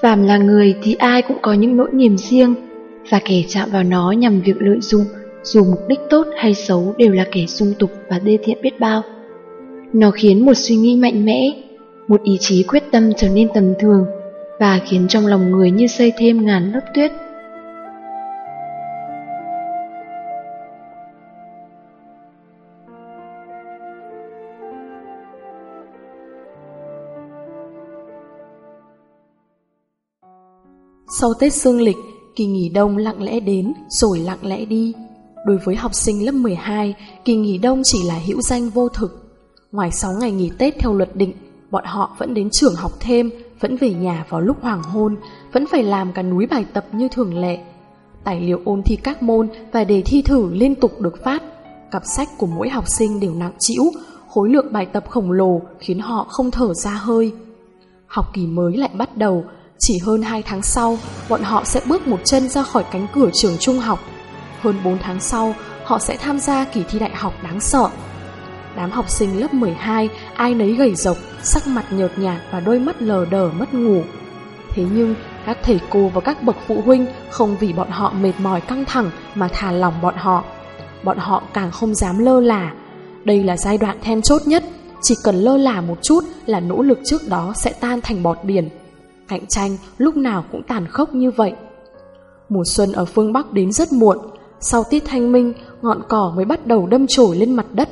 Phàm là người thì ai cũng có những nỗi niềm riêng, và kẻ chạm vào nó nhằm việc lợi dụng, dù mục đích tốt hay xấu đều là kẻ dung tục và đê thiện biết bao. Nó khiến một suy nghĩ mạnh mẽ, một ý chí quyết tâm trở nên tầm thường, và khiến trong lòng người như xây thêm ngàn lớp tuyết. Sau Tết Dương lịch, kỳ nghỉ đông lặng lẽ đến rồi lặng lẽ đi. Đối với học sinh lớp 12, kỳ nghỉ đông chỉ là hữu danh vô thực. Ngoài 6 ngày nghỉ Tết theo luật định, bọn họ vẫn đến trường học thêm, vẫn về nhà vào lúc hoàng hôn, vẫn phải làm cả núi bài tập như thường lệ. Tài liệu ôn thi các môn và đề thi thử liên tục được phát. Cặp sách của mỗi học sinh đều nặng trĩu, khối lượng bài tập khổng lồ khiến họ không thở ra hơi. Học kỳ mới lại bắt đầu, chỉ hơn 2 tháng sau, bọn họ sẽ bước một chân ra khỏi cánh cửa trường trung học. Hơn 4 tháng sau, họ sẽ tham gia kỳ thi đại học đáng sợ. Đám học sinh lớp 12, ai nấy gầy rộc, sắc mặt nhợt nhạt và đôi mắt lờ đờ mất ngủ. Thế nhưng, các thầy cô và các bậc phụ huynh không vì bọn họ mệt mỏi căng thẳng mà thả lỏng bọn họ. Bọn họ càng không dám lơ là. Đây là giai đoạn then chốt nhất, chỉ cần lơ là một chút là nỗ lực trước đó sẽ tan thành bọt biển. Cạnh tranh lúc nào cũng tàn khốc như vậy. Mùa xuân ở phương Bắc đến rất muộn, sau tiết thanh minh, ngọn cỏ mới bắt đầu đâm chồi lên mặt đất.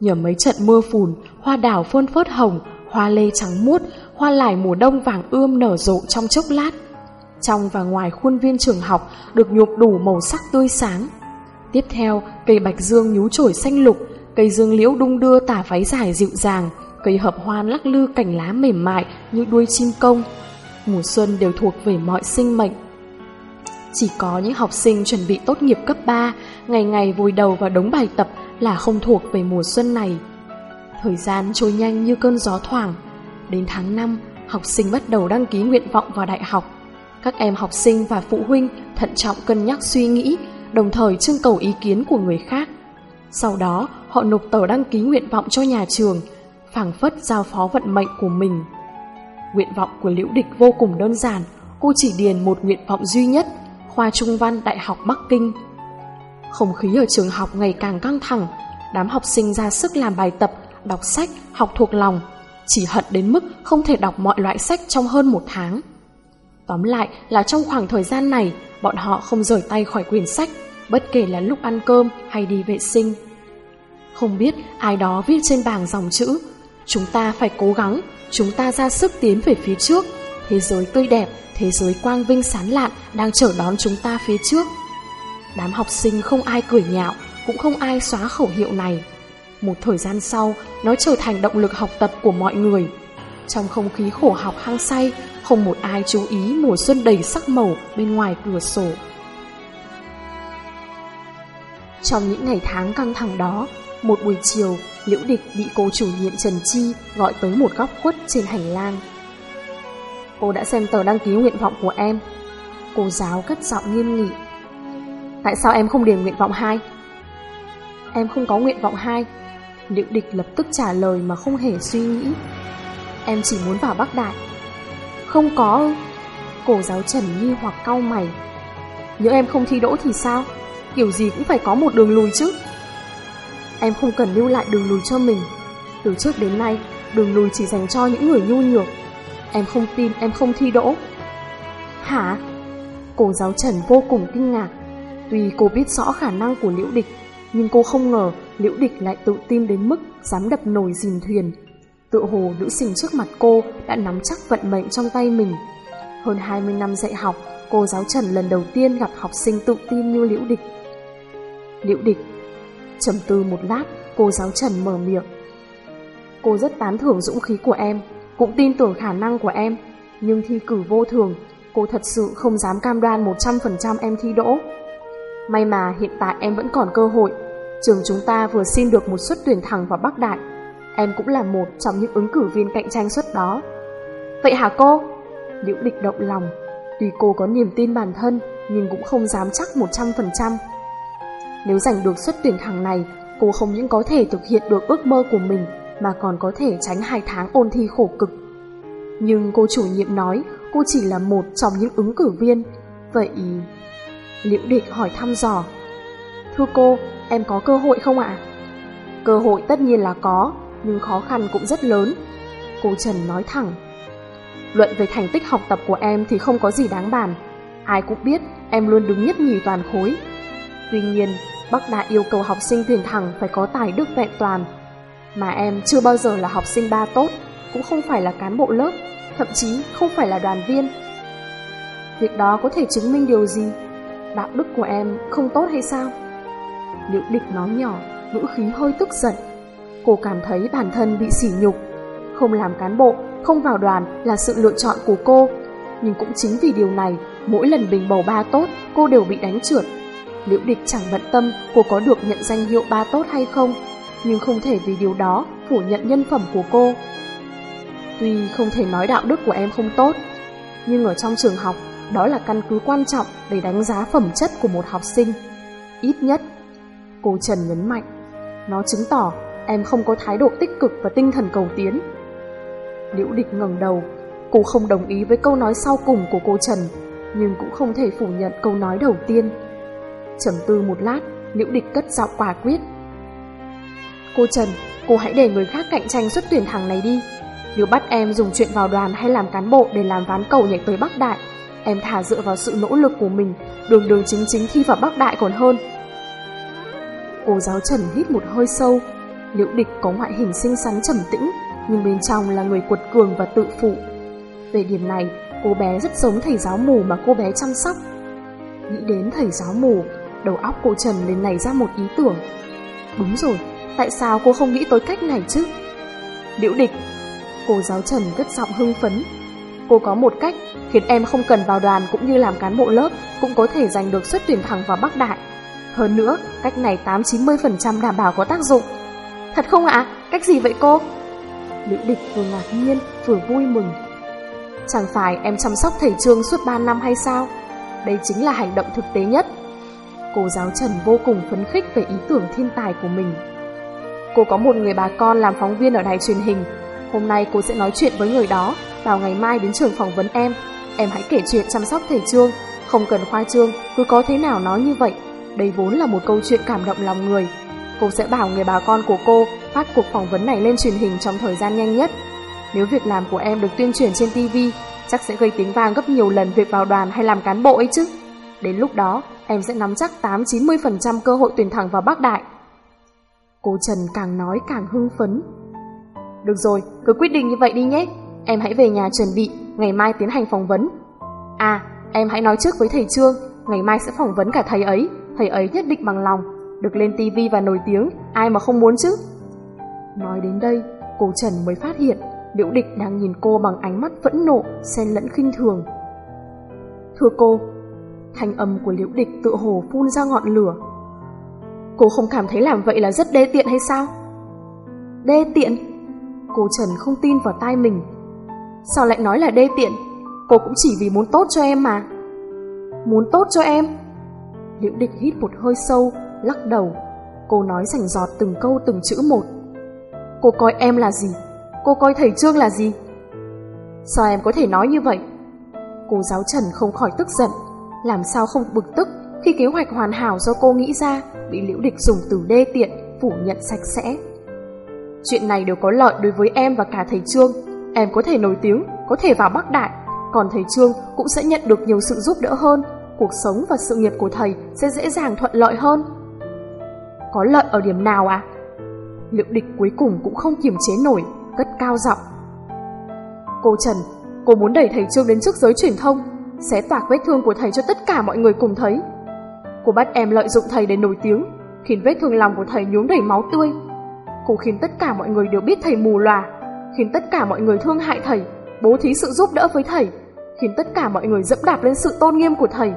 Nhờ mấy trận mưa phùn, hoa đào phơn phớt hồng, hoa lê trắng muốt, hoa lải mùa đông vàng ươm nở rộ trong chốc lát. Trong và ngoài khuôn viên trường học được nhuộm đủ màu sắc tươi sáng. Tiếp theo, cây bạch dương nhú chổi xanh lục, cây dương liễu đung đưa tả váy dài dịu dàng, cây hợp hoan lắc lư cành lá mềm mại như đuôi chim công. Mùa xuân đều thuộc về mọi sinh mệnh. Chỉ có những học sinh chuẩn bị tốt nghiệp cấp 3, ngày ngày vùi đầu vào đống bài tập là không thuộc về mùa xuân này. Thời gian trôi nhanh như cơn gió thoảng. Đến tháng 5, học sinh bắt đầu đăng ký nguyện vọng vào đại học. Các em học sinh và phụ huynh thận trọng cân nhắc suy nghĩ, đồng thời trưng cầu ý kiến của người khác. Sau đó, họ nộp tờ đăng ký nguyện vọng cho nhà trường, phảng phất giao phó vận mệnh của mình. Nguyện vọng của Liễu Địch vô cùng đơn giản, cô chỉ điền một nguyện vọng duy nhất, khoa trung văn Đại học Bắc Kinh. Không khí ở trường học ngày càng căng thẳng, đám học sinh ra sức làm bài tập, đọc sách, học thuộc lòng, chỉ hận đến mức không thể đọc mọi loại sách trong hơn một tháng. Tóm lại là trong khoảng thời gian này, bọn họ không rời tay khỏi quyển sách, bất kể là lúc ăn cơm hay đi vệ sinh. Không biết ai đó viết trên bảng dòng chữ Chúng ta phải cố gắng, chúng ta ra sức tiến về phía trước. Thế giới tươi đẹp, thế giới quang vinh sán lạn đang chờ đón chúng ta phía trước. Đám học sinh không ai cười nhạo, cũng không ai xóa khẩu hiệu này. Một thời gian sau, nó trở thành động lực học tập của mọi người. Trong không khí khổ học hăng say, không một ai chú ý mùa xuân đầy sắc màu bên ngoài cửa sổ. Trong những ngày tháng căng thẳng đó, một buổi chiều, Liễu Địch bị cô chủ nhiệm Trần Chi gọi tới một góc khuất trên hành lang. Cô đã xem tờ đăng ký nguyện vọng của em. Cô giáo cất giọng nghiêm nghị. Tại sao em không điền nguyện vọng 2? Em không có nguyện vọng 2. Liễu Địch lập tức trả lời mà không hề suy nghĩ. Em chỉ muốn vào Bắc Đại. Không có ư? Cô giáo Trần nghi hoặc cau mày. Nếu em không thi đỗ thì sao? Kiểu gì cũng phải có một đường lùi chứ. Em không cần lưu lại đường lùi cho mình. Từ trước đến nay, Đường lùi chỉ dành cho những người nhu nhược. Em không tin, em không thi đỗ. Hả? Cô giáo Trần vô cùng kinh ngạc. Tuy cô biết rõ khả năng của Liễu Địch, Nhưng cô không ngờ Liễu Địch lại tự tin đến mức Dám đập nồi dìm thuyền. Tự hồ nữ sinh trước mặt cô Đã nắm chắc vận mệnh trong tay mình. Hơn 20 năm dạy học, Cô giáo Trần lần đầu tiên gặp học sinh tự tin như Liễu Địch. Liễu Địch trầm tư một lát, cô giáo Trần mở miệng. Cô rất tán thưởng dũng khí của em, cũng tin tưởng khả năng của em, nhưng thi cử vô thường, cô thật sự không dám cam đoan 100% em thi đỗ. May mà hiện tại em vẫn còn cơ hội, trường chúng ta vừa xin được một suất tuyển thẳng vào Bắc Đại, em cũng là một trong những ứng cử viên cạnh tranh suất đó. Vậy hả cô? Liễu địch động lòng, tuy cô có niềm tin bản thân, nhưng cũng không dám chắc 100%. Nếu giành được suất tuyển thẳng này, cô không những có thể thực hiện được ước mơ của mình, mà còn có thể tránh hai tháng ôn thi khổ cực. Nhưng cô chủ nhiệm nói, cô chỉ là một trong những ứng cử viên. Vậy... Liễu địch hỏi thăm dò. Thưa cô, em có cơ hội không ạ? Cơ hội tất nhiên là có, nhưng khó khăn cũng rất lớn. Cô Trần nói thẳng. Luận về thành tích học tập của em thì không có gì đáng bàn. Ai cũng biết em luôn đứng nhất nhì toàn khối. Tuy nhiên, Bắc Đại yêu cầu học sinh tuyển thẳng phải có tài đức vẹn toàn. Mà em chưa bao giờ là học sinh ba tốt, cũng không phải là cán bộ lớp, thậm chí không phải là đoàn viên. Việc đó có thể chứng minh điều gì? Đạo đức của em không tốt hay sao? Liễu địch nói nhỏ, ngữ khí hơi tức giận. Cô cảm thấy bản thân bị sỉ nhục. Không làm cán bộ, không vào đoàn là sự lựa chọn của cô. Nhưng cũng chính vì điều này, mỗi lần bình bầu ba tốt, cô đều bị đánh trượt. Liễu địch chẳng bận tâm cô có được nhận danh hiệu ba tốt hay không, nhưng không thể vì điều đó phủ nhận nhân phẩm của cô. Tuy không thể nói đạo đức của em không tốt, nhưng ở trong trường học, đó là căn cứ quan trọng để đánh giá phẩm chất của một học sinh. Ít nhất, cô Trần nhấn mạnh, nó chứng tỏ em không có thái độ tích cực và tinh thần cầu tiến. Liễu địch ngẩng đầu, cô không đồng ý với câu nói sau cùng của cô Trần, nhưng cũng không thể phủ nhận câu nói đầu tiên. Trầm tư một lát, Liễu địch cất giọng quả quyết. Cô Trần, cô hãy để người khác cạnh tranh xuất tuyển thằng này đi. Nếu bắt em dùng chuyện vào đoàn hay làm cán bộ để làm ván cầu nhảy tới Bắc Đại, em thả dựa vào sự nỗ lực của mình, đường đường chính chính thi vào Bắc Đại còn hơn. Cô giáo Trần hít một hơi sâu, Liễu địch có ngoại hình xinh xắn trầm tĩnh, nhưng bên trong là người cuột cường và tự phụ. Về điểm này, cô bé rất giống thầy giáo mù mà cô bé chăm sóc. Nghĩ đến thầy giáo mù, đầu óc cô Trần lên nảy ra một ý tưởng. Đúng rồi, tại sao cô không nghĩ tới cách này chứ? Liễu địch, cô giáo Trần cất giọng hưng phấn. Cô có một cách khiến em không cần vào đoàn cũng như làm cán bộ lớp cũng có thể giành được suất tuyển thẳng vào Bắc Đại. Hơn nữa, cách này 8-90% đảm bảo có tác dụng. Thật không ạ? Cách gì vậy cô? Liễu địch vừa ngạc nhiên, vừa vui mừng. Chẳng phải em chăm sóc thầy Trương suốt 3 năm hay sao? Đây chính là hành động thực tế nhất. Cô giáo Trần vô cùng phấn khích về ý tưởng thiên tài của mình. Cô có một người bà con làm phóng viên ở đài truyền hình. Hôm nay cô sẽ nói chuyện với người đó, vào ngày mai đến trường phỏng vấn em. Em hãy kể chuyện chăm sóc thầy Trương, không cần khoa trương, cứ có thế nào nói như vậy. Đây vốn là một câu chuyện cảm động lòng người. Cô sẽ bảo người bà con của cô phát cuộc phỏng vấn này lên truyền hình trong thời gian nhanh nhất. Nếu việc làm của em được tuyên truyền trên TV, chắc sẽ gây tiếng vang gấp nhiều lần việc vào đoàn hay làm cán bộ ấy chứ. Đến lúc đó, em sẽ nắm chắc 8-90% cơ hội tuyển thẳng vào Bắc Đại. Cô Trần càng nói càng hưng phấn. Được rồi, cứ quyết định như vậy đi nhé. Em hãy về nhà chuẩn bị, ngày mai tiến hành phỏng vấn. À, em hãy nói trước với thầy Trương, ngày mai sẽ phỏng vấn cả thầy ấy, thầy ấy nhất định bằng lòng. Được lên tivi và nổi tiếng, ai mà không muốn chứ? Nói đến đây, cô Trần mới phát hiện Liễu Địch đang nhìn cô bằng ánh mắt vẫn nộ, xen lẫn khinh thường. Thưa cô, thanh âm của Liễu Địch tự hồ phun ra ngọn lửa. Cô không cảm thấy làm vậy là rất đê tiện hay sao? Đê tiện? Cô Trần không tin vào tai mình. Sao lại nói là đê tiện? Cô cũng chỉ vì muốn tốt cho em mà. Muốn tốt cho em? Liễu Địch hít một hơi sâu, lắc đầu. Cô nói rành giọt từng câu từng chữ một. Cô coi em là gì? Cô coi thầy Trương là gì? Sao em có thể nói như vậy? Cô giáo Trần không khỏi tức giận. Làm sao không bực tức khi kế hoạch hoàn hảo do cô nghĩ ra bị liễu địch dùng từ đê tiện, phủ nhận sạch sẽ. Chuyện này đều có lợi đối với em và cả thầy Trương. Em có thể nổi tiếng, có thể vào Bắc Đại, còn thầy Trương cũng sẽ nhận được nhiều sự giúp đỡ hơn. Cuộc sống và sự nghiệp của thầy sẽ dễ dàng thuận lợi hơn. Có lợi ở điểm nào à? Liệu địch cuối cùng cũng không kiềm chế nổi, cất cao giọng. Cô Trần, cô muốn đẩy thầy Trương đến trước giới truyền thông, xé toạc vết thương của thầy cho tất cả mọi người cùng thấy. Cô bắt em lợi dụng thầy để nổi tiếng, khiến vết thương lòng của thầy nhuốm đầy máu tươi. Cô khiến tất cả mọi người đều biết thầy mù lòa, khiến tất cả mọi người thương hại thầy, bố thí sự giúp đỡ với thầy, khiến tất cả mọi người dẫm đạp lên sự tôn nghiêm của thầy.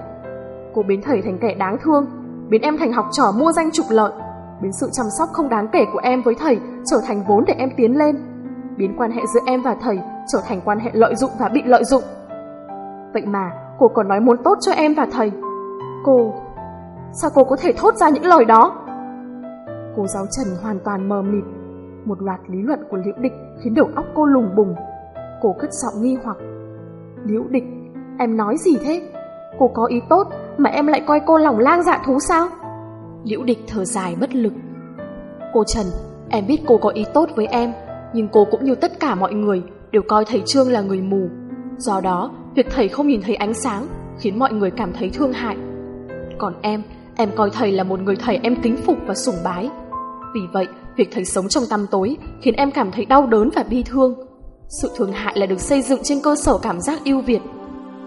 Cô biến thầy thành kẻ đáng thương, biến em thành học trò mua danh trục lợi, biến sự chăm sóc không đáng kể của em với thầy trở thành vốn để em tiến lên, biến quan hệ giữa em và thầy trở thành quan hệ lợi dụng và bị lợi dụng. Vậy mà cô còn nói muốn tốt cho em và thầy. Cô... Sao cô có thể thốt ra những lời đó? Cô giáo Trần hoàn toàn mờ mịt. Một loạt lý luận của liễu địch khiến đầu óc cô lùng bùng. Cô cất giọng nghi hoặc. Liễu địch, em nói gì thế? Cô có ý tốt mà em lại coi cô lòng lang dạ thú sao? Liễu địch thở dài bất lực. Cô Trần, em biết cô có ý tốt với em, nhưng cô cũng như tất cả mọi người đều coi thầy Trương là người mù. Do đó, việc thầy không nhìn thấy ánh sáng khiến mọi người cảm thấy thương hại. Còn em, em coi thầy là một người thầy em kính phục và sùng bái. Vì vậy, việc thầy sống trong tăm tối khiến em cảm thấy đau đớn và bi thương. Sự thương hại là được xây dựng trên cơ sở cảm giác yêu Việt.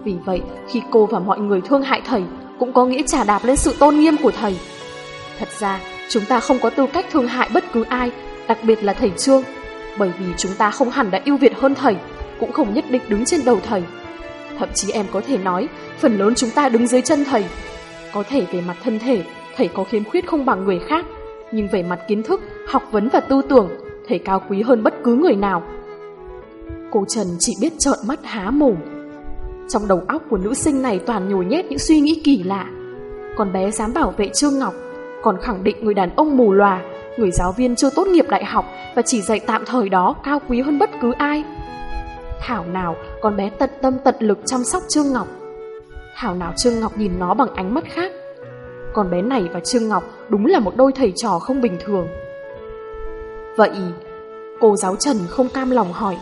Vì vậy, khi cô và mọi người thương hại thầy, cũng có nghĩa trả đạp lên sự tôn nghiêm của thầy. Thật ra, chúng ta không có tư cách thương hại bất cứ ai, đặc biệt là thầy Trương, bởi vì chúng ta không hẳn đã yêu Việt hơn thầy, cũng không nhất định đứng trên đầu thầy. Thậm chí em có thể nói, phần lớn chúng ta đứng dưới chân thầy. Có thể về mặt thân thể, thầy có khiếm khuyết không bằng người khác, nhưng về mặt kiến thức, học vấn và tư tưởng, thầy cao quý hơn bất cứ người nào. Cô Trần chỉ biết trợn mắt há mồm. Trong đầu óc của nữ sinh này toàn nhồi nhét những suy nghĩ kỳ lạ. Con bé dám bảo vệ Trương Ngọc, còn khẳng định người đàn ông mù lòa, người giáo viên chưa tốt nghiệp đại học và chỉ dạy tạm thời đó cao quý hơn bất cứ ai. Thảo nào con bé tận tâm tận lực chăm sóc Trương Ngọc. Thảo nào Trương Ngọc nhìn nó bằng ánh mắt khác. Con bé này và Trương Ngọc đúng là một đôi thầy trò không bình thường. Vậy, cô giáo Trần không cam lòng hỏi.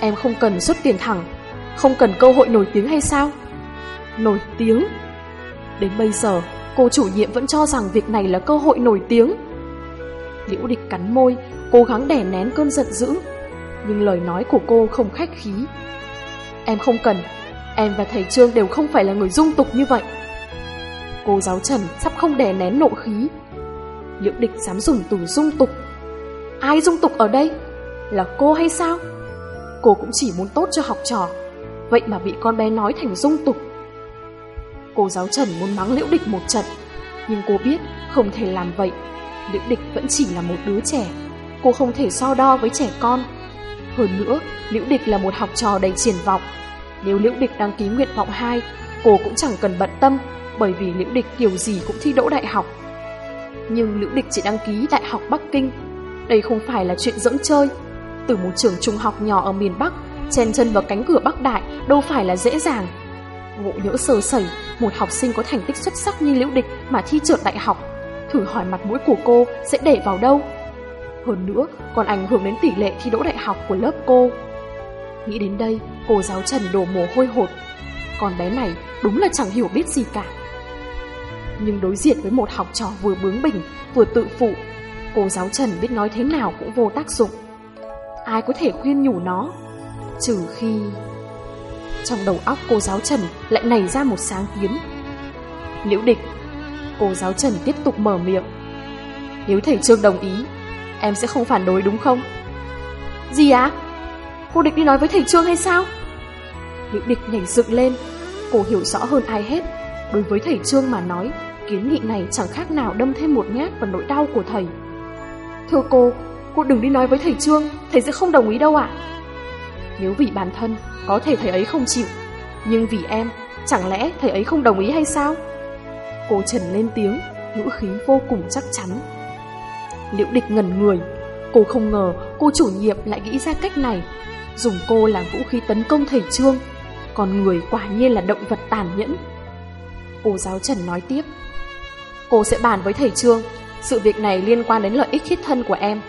Em không cần xuất tiền thẳng, không cần cơ hội nổi tiếng hay sao? Nổi tiếng? Đến bây giờ, cô chủ nhiệm vẫn cho rằng việc này là cơ hội nổi tiếng. Liễu địch cắn môi, cố gắng đè nén cơn giận dữ. Nhưng lời nói của cô không khách khí. Em không cần, em và thầy Trương đều không phải là người dung tục như vậy. Cô giáo Trần sắp không đè nén nộ khí. Liễu địch dám dùng từ dung tục. Ai dung tục ở đây? Là cô hay sao? Cô cũng chỉ muốn tốt cho học trò, vậy mà bị con bé nói thành dung tục. Cô giáo Trần muốn mắng Liễu Địch một trận, nhưng cô biết không thể làm vậy. Liễu Địch vẫn chỉ là một đứa trẻ, cô không thể so đo với trẻ con. Hơn nữa, Liễu Địch là một học trò đầy triển vọng. Nếu Liễu Địch đăng ký nguyện vọng 2, cô cũng chẳng cần bận tâm, bởi vì Liễu Địch kiểu gì cũng thi đỗ đại học. Nhưng Liễu Địch chỉ đăng ký Đại học Bắc Kinh. Đây không phải là chuyện dẫm chơi. Từ một trường trung học nhỏ ở miền Bắc, chen chân vào cánh cửa Bắc Đại đâu phải là dễ dàng. Ngộ nhỡ sơ sẩy, một học sinh có thành tích xuất sắc như Liễu Địch mà thi trượt đại học, thử hỏi mặt mũi của cô sẽ để vào đâu? Hơn nữa, còn ảnh hưởng đến tỷ lệ thi đỗ đại học của lớp cô. Nghĩ đến đây, cô giáo Trần đổ mồ hôi hột. Con bé này đúng là chẳng hiểu biết gì cả. Nhưng đối diện với một học trò vừa bướng bỉnh, vừa tự phụ, cô giáo Trần biết nói thế nào cũng vô tác dụng. Ai có thể khuyên nhủ nó? Trừ khi... Trong đầu óc cô giáo Trần lại nảy ra một sáng kiến. Liễu địch, cô giáo Trần tiếp tục mở miệng. Nếu thầy Trương đồng ý, em sẽ không phản đối đúng không? Gì á? Cô địch đi nói với thầy Trương hay sao? Nữ địch nhảy dựng lên, cô hiểu rõ hơn ai hết. Đối với thầy Trương mà nói, kiến nghị này chẳng khác nào đâm thêm một nhát vào nỗi đau của thầy. Thưa cô, cô đừng đi nói với thầy Trương, thầy sẽ không đồng ý đâu ạ. Nếu vì bản thân, có thể thầy ấy không chịu, nhưng vì em, chẳng lẽ thầy ấy không đồng ý hay sao? Cô Trần lên tiếng, ngữ khí vô cùng chắc chắn. Liễu địch ngẩn người, cô không ngờ cô chủ nhiệm lại nghĩ ra cách này, dùng cô làm vũ khí tấn công thầy Trương. Còn người quả nhiên là động vật tàn nhẫn. Cô giáo Trần nói tiếp, cô sẽ bàn với thầy Trương, sự việc này liên quan đến lợi ích thiết thân của em.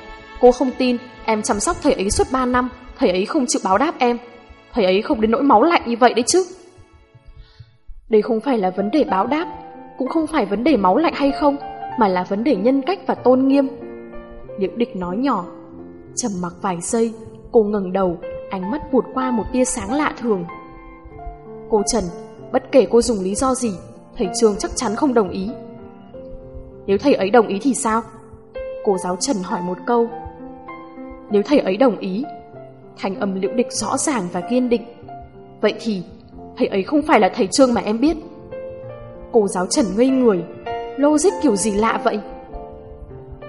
Cô không tin em chăm sóc thầy ấy suốt 3 năm, thầy ấy không chịu báo đáp em. Thầy ấy không đến nỗi máu lạnh như vậy đấy chứ. Đây không phải là vấn đề báo đáp, cũng không phải vấn đề máu lạnh hay không, mà là vấn đề nhân cách và tôn nghiêm. Liễu địch nói nhỏ. trầm mặc vài giây, cô ngẩng đầu, ánh mắt vụt qua một tia sáng lạ thường. Cô Trần, bất kể cô dùng lý do gì, thầy trường chắc chắn không đồng ý. Nếu thầy ấy đồng ý thì sao? Cô giáo Trần hỏi một câu. Nếu thầy ấy đồng ý, thành âm liễu địch rõ ràng và kiên định. Vậy thì, thầy ấy không phải là thầy Trương mà em biết. Cô giáo Trần ngây người, logic kiểu gì lạ vậy?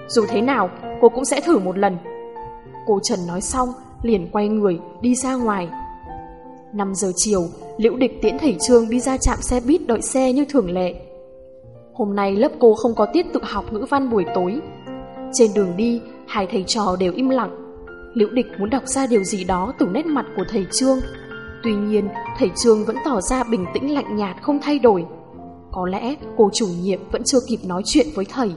Dù thế nào, cô cũng sẽ thử một lần. Cô Trần nói xong, liền quay người, đi ra ngoài. 5 giờ chiều, Liễu Địch tiễn thầy Trương đi ra trạm xe buýt đợi xe như thường lệ. Hôm nay lớp cô không có tiết tự học ngữ văn buổi tối. Trên đường đi, hai thầy trò đều im lặng. Liễu Địch muốn đọc ra điều gì đó từ nét mặt của thầy Trương. Tuy nhiên, thầy Trương vẫn tỏ ra bình tĩnh lạnh nhạt không thay đổi. Có lẽ cô chủ nhiệm vẫn chưa kịp nói chuyện với thầy.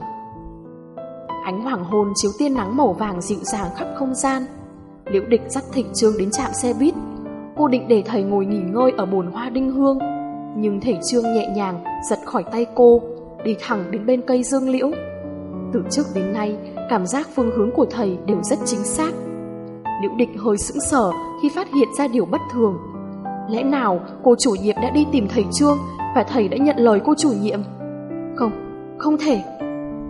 Ánh hoàng hôn chiếu tiên nắng màu vàng dịu dàng khắp không gian. Liễu địch dắt Thịnh Trương đến trạm xe buýt. Cô định để thầy ngồi nghỉ ngơi ở bồn hoa đinh hương. Nhưng thầy Trương nhẹ nhàng giật khỏi tay cô, đi thẳng đến bên cây dương liễu. Từ trước đến nay, cảm giác phương hướng của thầy đều rất chính xác. Liễu địch hơi sững sờ khi phát hiện ra điều bất thường. Lẽ nào cô chủ nhiệm đã đi tìm thầy Trương và thầy đã nhận lời cô chủ nhiệm? Không, không thể.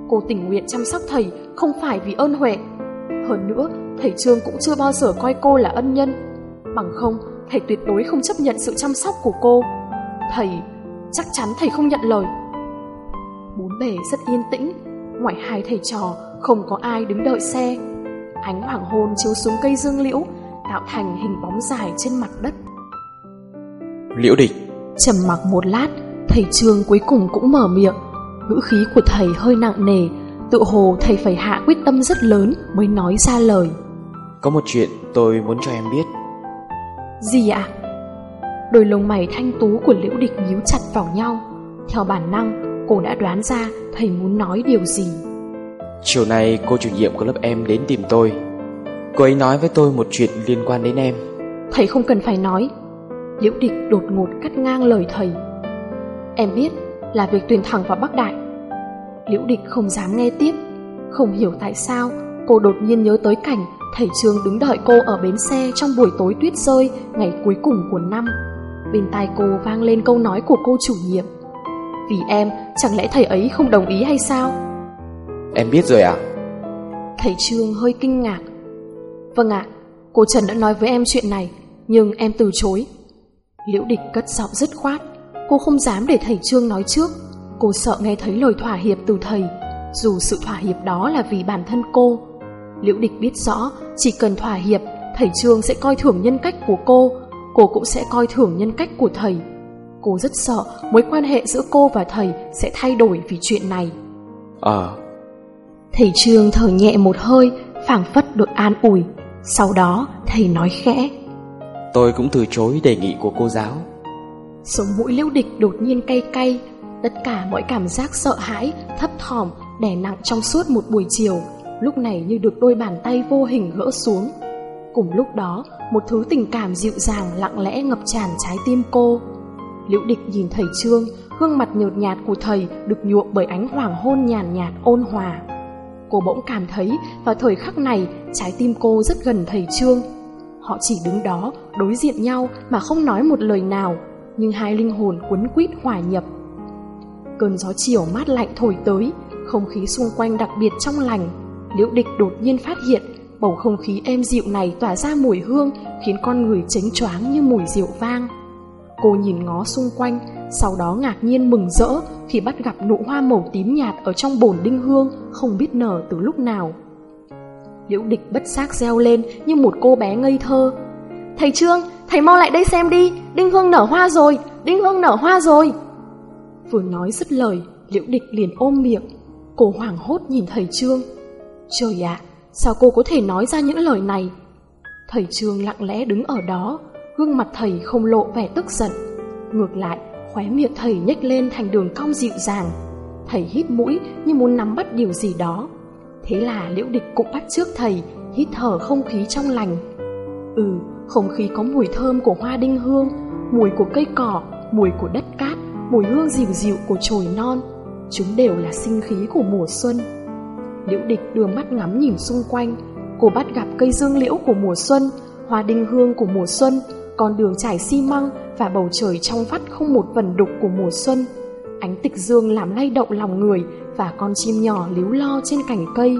Cô tình nguyện chăm sóc thầy không phải vì ơn huệ. Hơn nữa, thầy Trương cũng chưa bao giờ coi cô là ân nhân. Bằng không, thầy tuyệt đối không chấp nhận sự chăm sóc của cô. Thầy, chắc chắn thầy không nhận lời. Bốn bề rất yên tĩnh, ngoài hai thầy trò không có ai đứng đợi xe. Ánh hoàng hôn chiếu xuống cây dương liễu, tạo thành hình bóng dài trên mặt đất. Liễu địch Trầm mặc một lát, thầy Trương cuối cùng cũng mở miệng. Ngữ khí của thầy hơi nặng nề, tự hồ thầy phải hạ quyết tâm rất lớn mới nói ra lời. Có một chuyện tôi muốn cho em biết. Gì ạ? Đôi lông mày thanh tú của liễu địch nhíu chặt vào nhau. Theo bản năng, cô đã đoán ra thầy muốn nói điều gì. Chiều nay cô chủ nhiệm của lớp em đến tìm tôi. Cô ấy nói với tôi một chuyện liên quan đến em. Thầy không cần phải nói. Liễu địch đột ngột cắt ngang lời thầy. Em biết là việc tuyển thẳng vào Bắc Đại. Liễu địch không dám nghe tiếp. Không hiểu tại sao cô đột nhiên nhớ tới cảnh thầy Trương đứng đợi cô ở bến xe trong buổi tối tuyết rơi ngày cuối cùng của năm. Bên tai cô vang lên câu nói của cô chủ nhiệm. Vì em, chẳng lẽ thầy ấy không đồng ý hay sao? Em biết rồi à? Thầy Trương hơi kinh ngạc. Vâng ạ, cô Trần đã nói với em chuyện này, nhưng em từ chối. Liễu địch cất giọng dứt khoát. Cô không dám để thầy Trương nói trước. Cô sợ nghe thấy lời thỏa hiệp từ thầy, dù sự thỏa hiệp đó là vì bản thân cô. Liễu địch biết rõ, chỉ cần thỏa hiệp, thầy Trương sẽ coi thường nhân cách của cô, cô cũng sẽ coi thường nhân cách của thầy. Cô rất sợ mối quan hệ giữa cô và thầy sẽ thay đổi vì chuyện này. Ờ. Thầy Trương thở nhẹ một hơi, phảng phất được an ủi. Sau đó, thầy nói khẽ. Tôi cũng từ chối đề nghị của cô giáo. Sống mũi liêu địch đột nhiên cay cay, tất cả mọi cảm giác sợ hãi, thấp thỏm, đè nặng trong suốt một buổi chiều, lúc này như được đôi bàn tay vô hình gỡ xuống. Cùng lúc đó, một thứ tình cảm dịu dàng lặng lẽ ngập tràn trái tim cô. Liễu địch nhìn thầy Trương, gương mặt nhợt nhạt của thầy được nhuộm bởi ánh hoàng hôn nhàn nhạt ôn hòa. Cô bỗng cảm thấy vào thời khắc này trái tim cô rất gần thầy Trương. Họ chỉ đứng đó, đối diện nhau mà không nói một lời nào, nhưng hai linh hồn quấn quýt hòa nhập. Cơn gió chiều mát lạnh thổi tới, không khí xung quanh đặc biệt trong lành. Liễu địch đột nhiên phát hiện bầu không khí êm dịu này tỏa ra mùi hương khiến con người chánh choáng như mùi rượu vang. Cô nhìn ngó xung quanh, sau đó ngạc nhiên mừng rỡ khi bắt gặp nụ hoa màu tím nhạt ở trong bồn đinh hương không biết nở từ lúc nào. Liễu địch bất giác reo lên như một cô bé ngây thơ. Thầy Trương, thầy mau lại đây xem đi, đinh hương nở hoa rồi, đinh hương nở hoa rồi. Vừa nói dứt lời, liễu địch liền ôm miệng. Cô hoảng hốt nhìn thầy Trương. Trời ạ, sao cô có thể nói ra những lời này? Thầy Trương lặng lẽ đứng ở đó, gương mặt thầy không lộ vẻ tức giận. Ngược lại, khóe miệng thầy nhếch lên thành đường cong dịu dàng. Thầy hít mũi như muốn nắm bắt điều gì đó. Thế là liễu địch cũng bắt trước thầy, hít thở không khí trong lành. Ừ, không khí có mùi thơm của hoa đinh hương, mùi của cây cỏ, mùi của đất cát, mùi hương dịu dịu của chồi non. Chúng đều là sinh khí của mùa xuân. Liễu địch đưa mắt ngắm nhìn xung quanh, cô bắt gặp cây dương liễu của mùa xuân, hoa đinh hương của mùa xuân, con đường trải xi măng và bầu trời trong vắt không một vần đục của mùa xuân. Ánh tịch dương làm lay động lòng người và con chim nhỏ líu lo trên cành cây.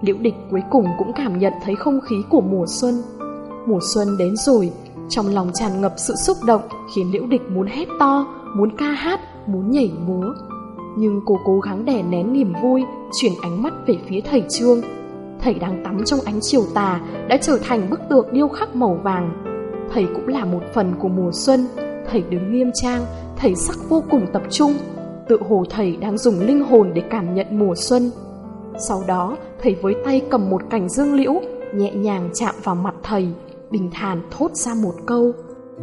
Liễu địch cuối cùng cũng cảm nhận thấy không khí của mùa xuân. Mùa xuân đến rồi, trong lòng tràn ngập sự xúc động khiến liễu địch muốn hét to, muốn ca hát, muốn nhảy múa. Nhưng cô cố gắng đè nén niềm vui, chuyển ánh mắt về phía thầy Trương. Thầy đang tắm trong ánh chiều tà đã trở thành bức tượng điêu khắc màu vàng. Thầy cũng là một phần của mùa xuân, thầy đứng nghiêm trang, thầy sắc vô cùng tập trung. Tự hồ thầy đang dùng linh hồn để cảm nhận mùa xuân. Sau đó, thầy với tay cầm một cành dương liễu, nhẹ nhàng chạm vào mặt thầy, bình thản thốt ra một câu.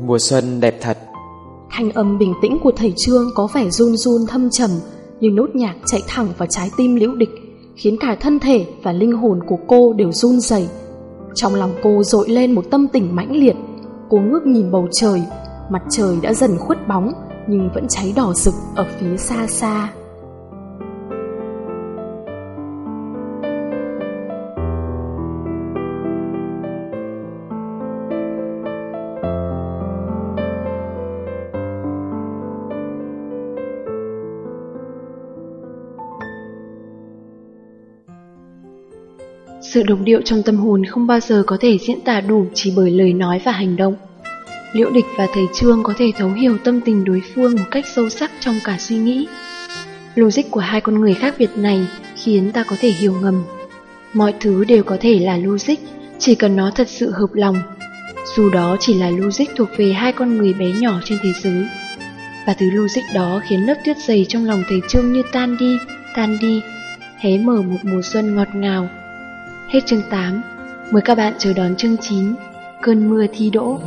Mùa xuân đẹp thật. Thanh âm bình tĩnh của thầy Trương có vẻ run run thâm trầm, như nốt nhạc chạy thẳng vào trái tim liễu địch, khiến cả thân thể và linh hồn của cô đều run rẩy. Trong lòng cô dội lên một tâm tình mãnh liệt, cô ngước nhìn bầu trời, mặt trời đã dần khuất bóng nhưng vẫn cháy đỏ rực ở phía xa xa. Sự đồng điệu trong tâm hồn không bao giờ có thể diễn tả đủ chỉ bởi lời nói và hành động. Liễu địch và thầy Trương có thể thấu hiểu tâm tình đối phương một cách sâu sắc trong cả suy nghĩ. Logic của hai con người khác biệt này khiến ta có thể hiểu ngầm. Mọi thứ đều có thể là logic, chỉ cần nó thật sự hợp lòng. Dù đó chỉ là logic thuộc về hai con người bé nhỏ trên thế giới. Và thứ logic đó khiến lớp tuyết dày trong lòng thầy Trương như tan đi, tan đi, hé mở một mùa xuân ngọt ngào Hết chương 8, mời các bạn chờ đón chương 9, cơn mưa thi đỗ.